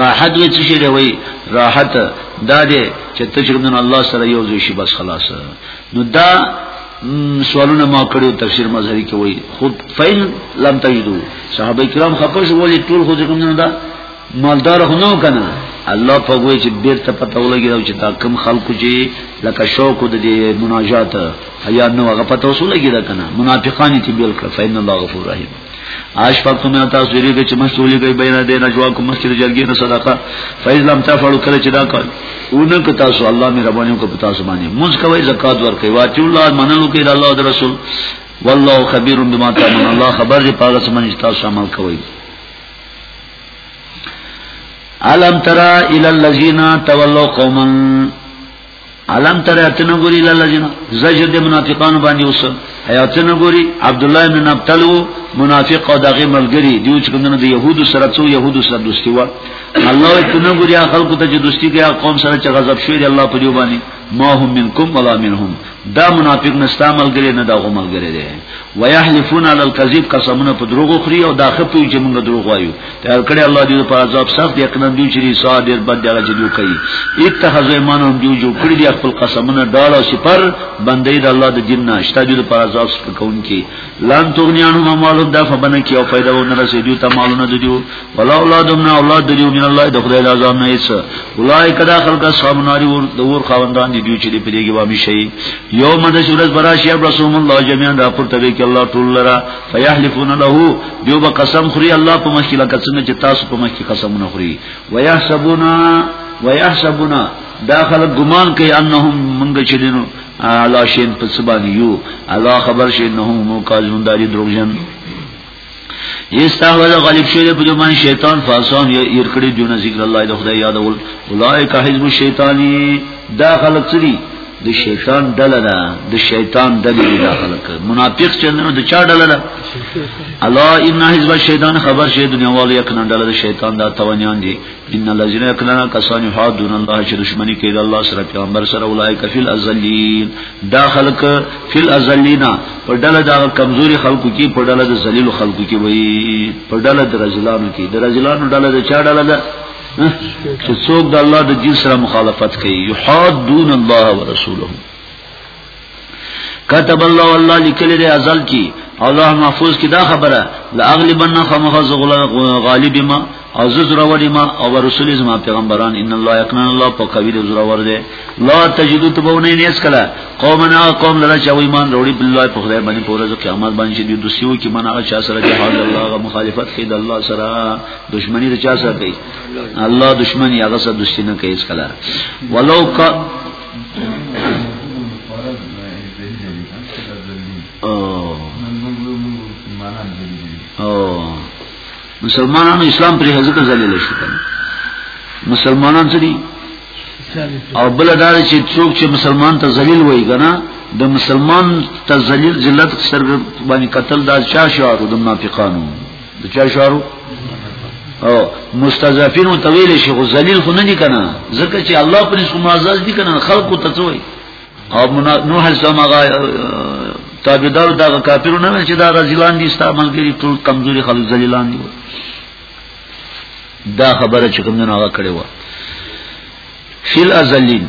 راحت وې چې شي دی وای راحت دا دې چې ته چې کوم جنو الله سره یو ځای شي بس خلاص نو دا سوالونه ما کړو تفسیر مظهری کې وای خود فین لم تجدو صحابه کرام خپش ولی ټول خو کوم نه دا مالدار خو نو کنه الله په وای چې بیرته پته ولګی دا چې تا کم خلکو چې لکه شوق د دې مناجات حیا نو هغه پته وسول لګی دا کنه منافقان تی بیل کړ فین الله غفور رحیم آش پاک تم تا سری کې چې مسولی به بین دې نجوا کو مسجد جرګې نه صدقه فیض لم تفعل کړ چې دا کار اونه کو تاسو الله مې ربانیو کو پتا سو باندې مونږ کوي زکات ور کوي واچو الله منلو کې الله د رسول والله خبير بما تعملون الله خبر دې پاګه سمجھ تاسو عمل کوي علم ترى الى الذين تولوا قوما علم ترى اتنغوري الى الذين زجر د منافقان باندې اوس ایاتنه ګوري عبد الله بن نبتلو منافق او دغه ملګری دیو چې کومنه د يهودو سره څو يهودو سره دوستي و الله اتنه ګوري خلکو ته چې دوستي کوي قوم سره چې غضب شوی دی الله په دی باندې ما هم منکم ولا منهم دا منافق نستا ملګری نه دا غو ملګری دی ويحلفون على الكذب قسمونه په دروغ خوري او دا خپوي چې موږ دروغ وایو تر کړه الله دې په عذاب سخت یقینا دوی چې رسا ډېر بد دی چې دوی کوي اتخذوا ایمانهم دوی جو کړی دی خپل قسمونه ډاړه او سپر بندې د الله د دین نه شته دوی په عذاب سپکون کې لان تغنیانو مالو دفع بنه کې او فائدہ و نه رسېدو ته مالونه دوی ولا اولاد من اولاد دیو من الله د خدای د عذاب نه ایس اولای کدا خلق اصحاب ناری ور د ور خواندان دي دوی چې په دې کې وامي شي یوم د شورز براشی رسول الله جميعا را پر تبي کې الله ټول لرا فیحلفون له دیو به قسم خوري الله په مشکله کڅنه چې تاسو په مشکله قسمونه خوري ويحسبونا ويحسبونا داخل ګمان کوي انهم منګ چې دینو علا شین په سبا دیو الله خبر شي انهم مو کاذون داري دروغجن استحوذ غالب شوی په دومره شیطان فاسون یې ایر کړی دونه ذکر الله د خدای یادول اولایک حزب الشیطانی دا خلق سری د شیطان ډله ده د شیطان ډله ده داخله کړ منافق چې نو د چا ډله ده الله ان حزب الشیطان خبر شه دنیا والو یقینا ډله د شیطان دا توانیان دي ان الذين يكنون كسان يحادون الله چې دشمنی کوي د الله سره پیغمبر سره اولای کفل ازلین دا خلق فل ازلینا په ډله دا کمزوري خلقو کې په ډله د ذلیل خلقو کې وي په ډله د رجلانو کې د رجلانو ډله د چا ډله ده چې څوک د الله د دین سره مخالفت کوي یحادون الله ورسوله كتب الله والله لكل دي ازل كي الله محفوظ كي دا خبره لاغلبن خمخ غالب ما او زرور ما او رسول زما پیغمبران ان الله یقنا الله په قوی د زرور دی لا تجدو تبونه نه اس کلا قومنا قوم لرا چې ایمان وروړي بالله په خدای باندې پورز قیامت باندې دی دوسیو کې منغه چا سره چې حال الله غ مخالفت خید الله سره دشمنی د چا سره کوي الله دشمنی هغه سره دوستی نه کوي اس کلا ولو کا مسلمانانو اسلام پر حضرت ذلیل شو کنه مسلمانان څه دي او بل دا چې څوک چې مسلمان ته ذلیل وایي کنه د مسلمان ته ذلیل ذلت سر باندې قتل دا چا شعار د منافقانو د چا شعرو او مستضعفین ته ویل شي خو ذلیل خو نه دي کنه ځکه چې الله پر نس معزز دي کنه خلقو ته څوي او نوح السلام هغه تابعدار دا کافرو نه چې دا رزلان دي استعمال کوي ټول کمزوري خلک ذلیلان دي دا خبره چې کوم نه هغه کړې و فل ازلین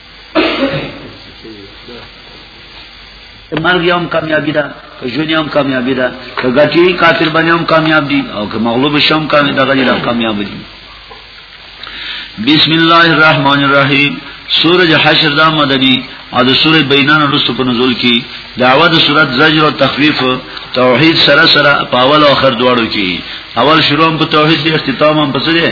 مرګ یوم کامیابی ده که ژوند یوم کامیابی ده که ګټي کافر باندې هم کامیاب دي او که مغلوب شوم کامیاب دغه دي کامیاب دي بسم الله الرحمن الرحیم سورج حشر دا مدنی او د سورې بینان رسو په نزول کې دعوه د صورت زجر او تخفیف توحید سره سره په اول او اخر دواړو کې اول شروع په توحید دی اختتام هم پسې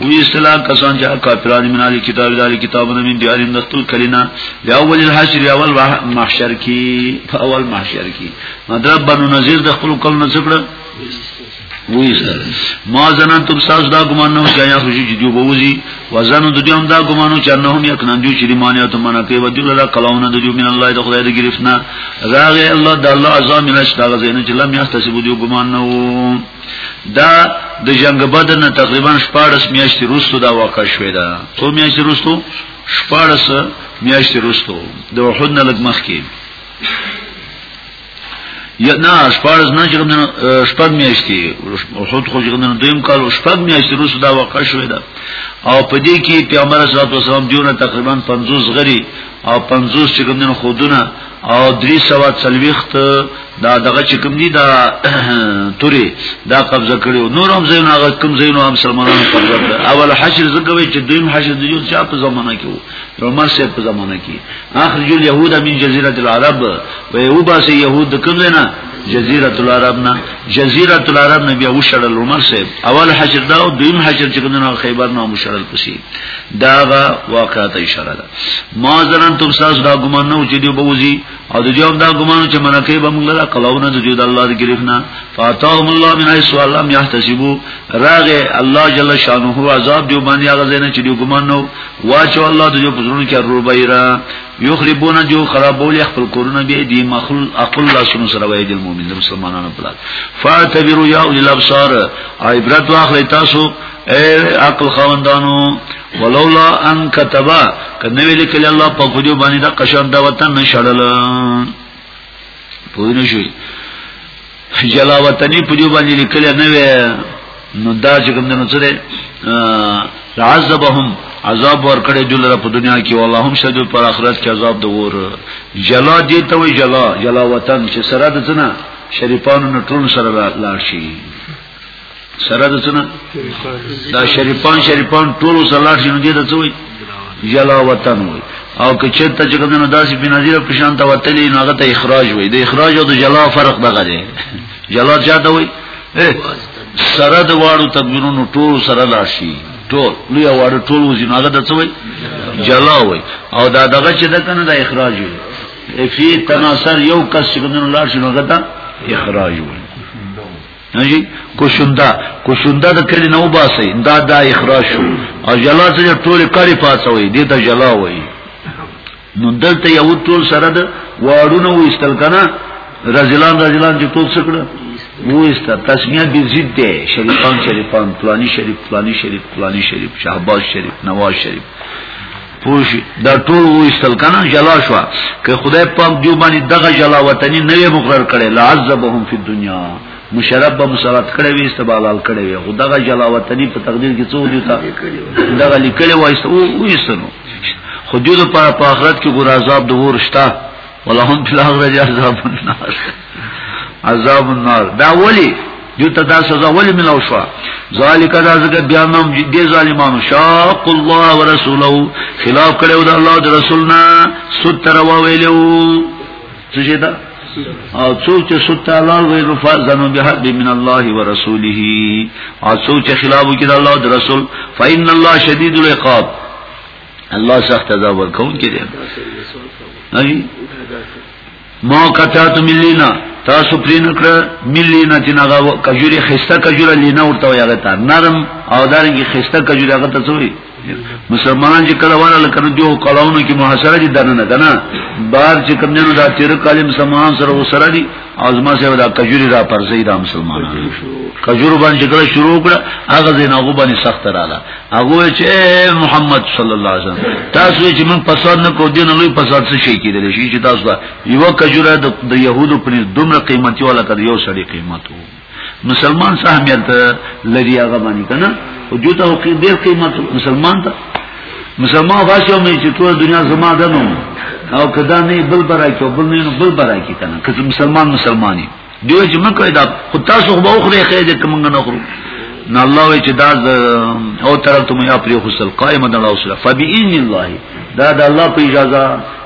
وی اصطلاح کسان چې کافران من علی کتاب دال کتابونه من دیاریم دستور کلینا یا اول الحشر اول محشر کی اول محشر کی مطلب بنو نذیر د خپل کول نه څکړه وی سر ما زنان تم ساز دا گمان نو چایا خوشی جدیو بوزی و زنو د دیوم دا گمانو چا نه هم یک نندیو چری مانیا ته منا کوي ودی الله کلاونه د دیو من الله د خدای د گرفتنا راغه الله د الله عزام نش دا غزینه چې لم یحتسب دیو گمان نو دا د جنگ بدر نه تقریبا 14 میاشتې وروسته دا واقع شوې ده څو میاشتې وروسته 14 میاشتې وروسته د احد نه لګ مخ کې یا نه شپږ نه چې کوم شپږ میاشتې خود خو چې کوم دویم کال شپږ میاشتې روسو دا واقع شوې ده او په دې کې پیغمبر صلی الله علیه وسلم دیونه تقریبا 50 غری او 50 چې کوم دین خودونه او 340 دا دغه چې کوم دي دا توري دا قبضه کړو نور هم زین هغه کوم زین هم سلمانان قبضه کړ اول حشر زګوي چې دویم حشر د یو چا په زمانہ کې وو عمر سه په زمانہ کې اخرج اليهود من جزيره العرب و يوباسي يهود کوم نه جزیره العرب نه جزیره العرب نه بیا وشړل عمر صاحب اول حجر دا او دویم حجر چې کنه خیبر نه وشړل پسی دا غا واقعات اشاره ده ما زرن تم ساز دا ګمان نه چې دی بوزي او د جواب دا ګمان چې منکه به موږ لا کلاونه د جود الله د گرفنا فاتاهم الله من ایس الله یحتسبو راغ الله جل شانه عذاب دی باندې هغه زنه چې دی ګمان نو واچو الله د جو پزړو کې رور بایرا یخربون جو خرابول خپل کورونه به دی مخل اقل الله سن سره وای د مؤمنانو مسلمانانو په لار فاعتبروا یا اول الابصار عبرت واخلی تاسو اے عقل خوندانو ولولا ان كتبا کنه ویل کله الله په خو جو باندې د قشان دا وطن نشړل پوه نه شوي جلا وطنی په دې باندې لیکل نه وي نو دا چې کوم نه څه ده عذابهم عذاب ورکړي دل را په دنیا کې والله هم شدو پر آخرت کې عذاب د ور جلا دي ته وي جلا جلا وطن چې سره د څه نه شریفانو نه ټول سره لاړ شي سره د څنګه دا شریفان شریفان ټول سلاټ شنو دي د څوی جلا وطن وي او که چرته چې کومه داسې بنظیر په شان ته وتلی نو هغه ته اخراج وي د اخراج او د جلا فرق دغه دی جلا چاته وي سره د واړو تدبیرونو ټول سره لاشي ټول لوی واړو ټول وزي نو هغه د څوی جلا وي او دا دغه چې د کنه د اخراج وي فی تناصر یو کس چې کومه لاړ شي نو هغه ته اخراج وي نه جی کوشنده کوشنده د کلی نو باسي دا دا اخراج شو او جلا سره ټول کړي پاسوي دې ته جلا وایي نو دلته یو ټول سره د واړونو وستل کنه رجلان رجلان چې ټول څه کړه وستا تسمیه به ضد ده شریفان شریفان فلانی شریف فلانی شریف فلانی شریف شهباز شریف نواز شریف پوشی دا ټول وېستل کنه جلا شو که خدای پاک دیو باندې دغه جلا وطنی نه مقرر کړي لعذبهم فی الدنیا مشرب به مسرات کړي وي استبالال کړي وي خدغه جلا وطنی په تقدیر کې څو دی تا دغه لیکل وایسته او وېستنو خو دیو په آخرت کې ګور عذاب د ورشتہ ولهم فی الاخره عذاب النار عذاب النار دا ولی دیو ته دا سزا ولی ملاو شو ذالک دا ځکه بیا نوم دې ظالمانو شاق الله ورسوله خلاف کړو د الله د رسولنا ستر و ویلو څه دا او څوک چې ست الله ویلو فزنو به حد من الله ورسوله او څوک چې خلاف کړي الله د رسول فإن الله شدید العقاب الله سخت عذاب ورکون کې دی نه ما قطعت ملینا تاسو پرې نکړه ملینا چې ناغه کجوري خسته کجوره لینا ورته وي هغه ته نرم او دارنګي خسته کجوره هغه ته څوي مسلمانان چې کله واره لکه دیو کلاونو کې محاصره دي دنه نه کنه بار چې کوم نه دا تیر کال مسلمان سره وسره دي ازما سره دا کجوري را پرځي دا مسلمانان کجور باندې کله شروع کړه هغه زینغه باندې سخت رااله هغه چې محمد صلی الله علیه وسلم تاسو چې من فساد نه کو دین لوی فساد څه شي کېدل شي چې تاسو دا یو کجوره د يهودو په دومره قیمتي ولا کړ یو سړی قیمت وو مسلمان څه اهمیت لري هغه باندې کنه او جو ته کې ډېر قیمت مسلمان ته مسلمان واسو مې چې ټول دنیا زما ده نو او کدا نه بل برای کو بل نه بل برای کی کنه که مسلمان مسلمانی دیو چې مکه دا خو تاسو به اوخره خیر دې کومنګ نه خورو نه الله وی چې دا او ترتم یا پر خصل قائم د الله سره فبئن الله دا د الله په اجازه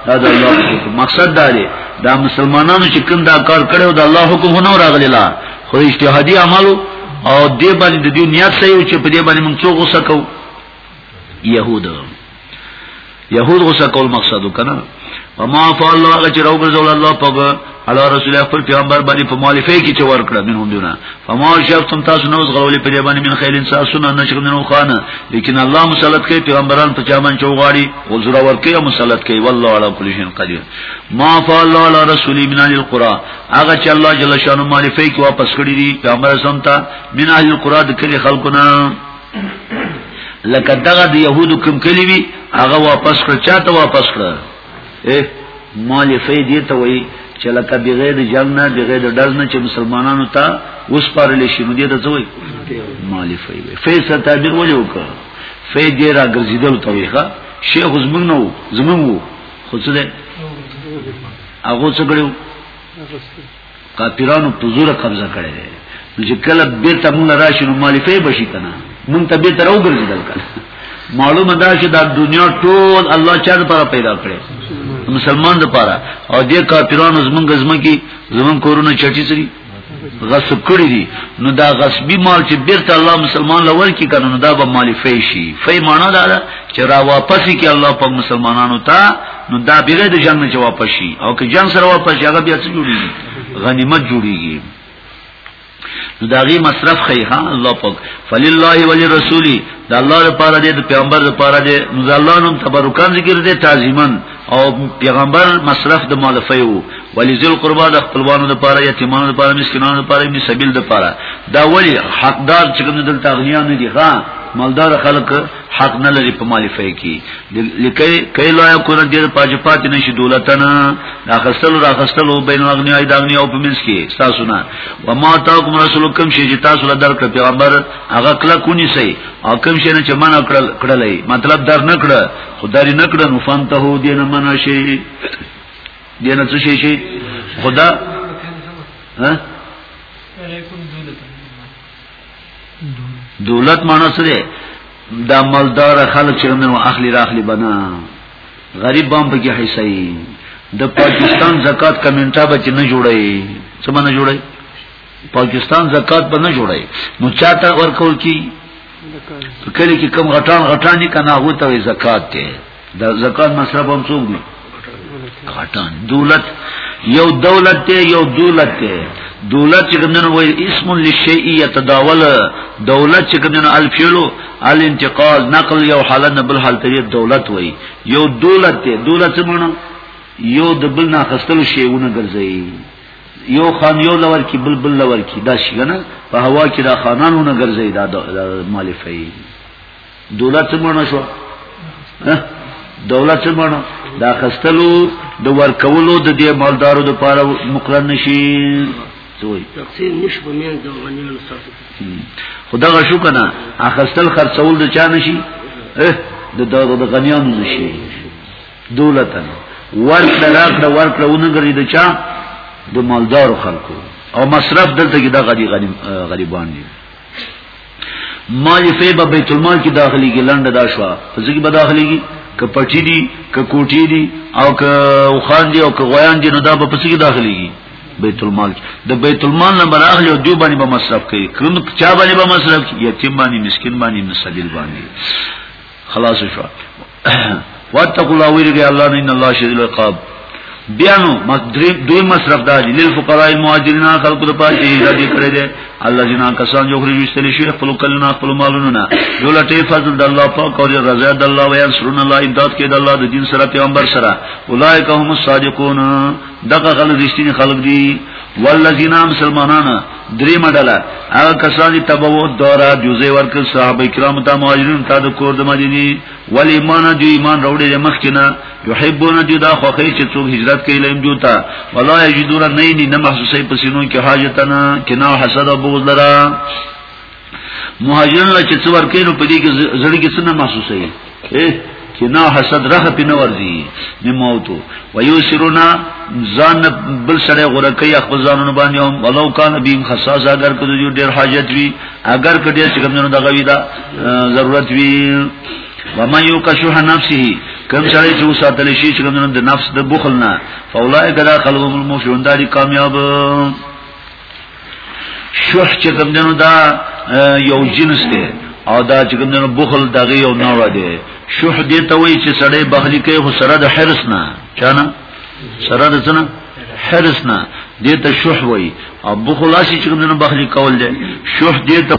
دا د الله په مقصد دا دی دا مسلمانانو چې کوم دا کار کړو د الله حکم نه راغلی لا خو اجتهادي عملو او دې باندې د دې نیت صحیح چې په دې باندې موږ څو غوسه کوو يهود يهود غوسه کول مقصد وکنه وما فعل الله هغه چې راو ګرځول الله په علی رسول خپل پیغمبر باندې په مالفه کې چې ورکړه منهم دونه فما شفتم تاسو نو غولې په دې باندې من خیل انسان سنه نشغل نو خانه لیکن الله مسلط کوي پیغمبران په چامن چوغاړي او زړه ورکه مسلط کوي والله علی کل شیء قدیر ما فعل الله علی رسول من القرى هغه چې الله جل شانه مالفه کې واپس کړی دي پیغمبر سم ته من اهل القرى د کلی خلقونه لکه دغه د يهودو کوم کلی وي هغه واپس کړ چاته واپس کړ اے مال فیدی ته وای چې لکه بغیر جنگ نه بغیر ډز نه چې مسلمانانو ته اوس پارل شي نو دې ته څه وای مال فیدی فیصل تعبیر ولې وکړ فیدی را ګرځیدل ته وای ښا شیخ زمنګ نو زمنګ خو څه ده هغه څه کړو کافرانو په زور قبضه کړی دی نو چې کله بیرته مونږ راشي نو مالفه بشي کنه مونږ ته بیرته راوګرځیدل کنه معلومه ده چې دا دنیا ټول الله چا لپاره پیدا کړې مسلمان لپاره او دې کافرانو زمونږ زمکي زمون کورونه چټي سری غصب کړی دي نو دا غصبي مال چې بیرته الله مسلمان لور کی کنه نو دا به مالفه شي فی معنا دا چې را واپس کی الله په مسلمانانو ته نو دا بغیر د جنگ نه جواب شي او که جنگ سره واپس شي هغه بیا څه جوړیږي غنیمت جوړیږي نو دا غي مصرف خي ها الله پاک فلله ولرسول دا الله لپاره دې د پیغمبر لپاره دې مزلانم تبرکان ذکر دې تعظیمن او پیغمبر مصرف د مالفي وو ولذل قربا د خپلوانو لپاره یتیمانو لپاره مسکینانو لپاره می سبیل لپاره دا ولی حقدار چې کوم دلته اغنیا نه دي ها مالدار خلک حق نه لري په مال فی کی لکه کای لا یکون دیر پاج پات نشي دولتنا راخستلو راخستلو بین اغنیا د اغنیا او پمنس کی تاسو نه و ما تاکم رسول کوم شي چې تاسو له درک پیغمبر هغه کله کونی سي او کوم شي نه چې من کړل کړلې مطلب در نه کړ خدای نه کړ نو فهم ته دین من شي دین څه شي شي خدا ها دولت معنی څه دی دا مالدار خلک چې نو اخلي راخلي بنا غریب بام پکې حصہ یې د پاکستان زکات کمنټا به چې نه جوړي څه باندې جوړي پاکستان زکات به نه جوړي نو چاته ورکول کی کله کې کم غټان غټان نه کنه هوته زکات ته د زکات مصرف هم څوک دی غټان دولت یو دولت دی یو دولت دی دولت چې کوم نه وایي اسم للشیء يتداول دولت چې کوم نه الفیلو الانتقال نقل یو حالت نه بل حالت دی دولت وایي یو دولت دی دولت څه معنی یو د بل نه خستلو شیونه ګرځي یو خان یو لور کی بل بل لور کی دا شي نه په هوا کې دا خانانو نه ګرځي دا مالفه دولت څه معنی شو دولت څه معنی دا خستلو د ورکولو د دې مالدارو د پاره مقرر نشي سوی تقسیم نشو مې د غنیمت سره خدا غشو کنه اخستل خرڅول د چا نشي د د غنیانو نشي دولتن ورکړه راکړه ورکړه ونګری د چا د مالدارو خلکو او مصرف دلته کې د غریبان دي مال فی به بیت المال کې داخلي کې لنډه دا شو په ځکه به داخلي کې ک پټی دي ک کوټی دي او ک وخان دي او ک غویان دي نو دا په څه کې داخلي کې بیت المال د بیت المال نه براغلی او دوی باندې به مصرف کوي کوم چا باندې به مصرف یتیم باندې مسکین باندې مسجد باندې خلاص شو واتقوا الله ویرګي الله ان الله شدید العقاب بیانو دوی مصرف داجی للفقراء المهاجرین خلق د پاتې هجرت کړی دی الله جنا کسان جو خرج وشتل شي خپل کلونه خپل مالونه نه دولته فضل د الله پاک او رضا د الله ویان سرون الله امداد کې د الله د دین سره پیغمبر سره اولایک هم الصادقون دغه غل رښتینی خلق دي والذین مسلمانان درې مډاله هغه کسان چې تبو دورا جزې ورکړ صحابه کرام ته مهاجرین ته د کور د مدینه ولی ایمان دی ایمان راوړي مخکنه یحبون دی دا خوخه چې څوک هجرت کوي لیم جوتا ولا یجدون نه نه محسوسې پسینو کې حاجتنا کنا حسد او بغض لرا مهاجرن له چې څور کینو په دې کې زړه کې څنګه محسوسه وي چې نه حسد رخ په نه ورځي نه موتو ويوسرونا ځان بل سره غره کوي خپل ځانونه باندې هم ولو کان بیم خصاص اگر کدو جو ډیر حاجت وي اگر کدی چې کوم نه دغوي دا ضرورت وي ومن یوکشوح نفسه کم سره چې وساتل شي چې کوم نه د نفس د بخل نه فولای کدا خلقهم المفلحون دا دي کامیاب شح چې کوم دنو دا یو جنس دی او دا چې کوم دنو بخل دغه یو نوع دی شح دې ته وایي چې سړی بخلی کوي خو سره د حرس نه چانه سره د څنګه حرس نه دې ته شح وایي او بخل اسی چې کوم دنو بخلی کول دی شح دې ته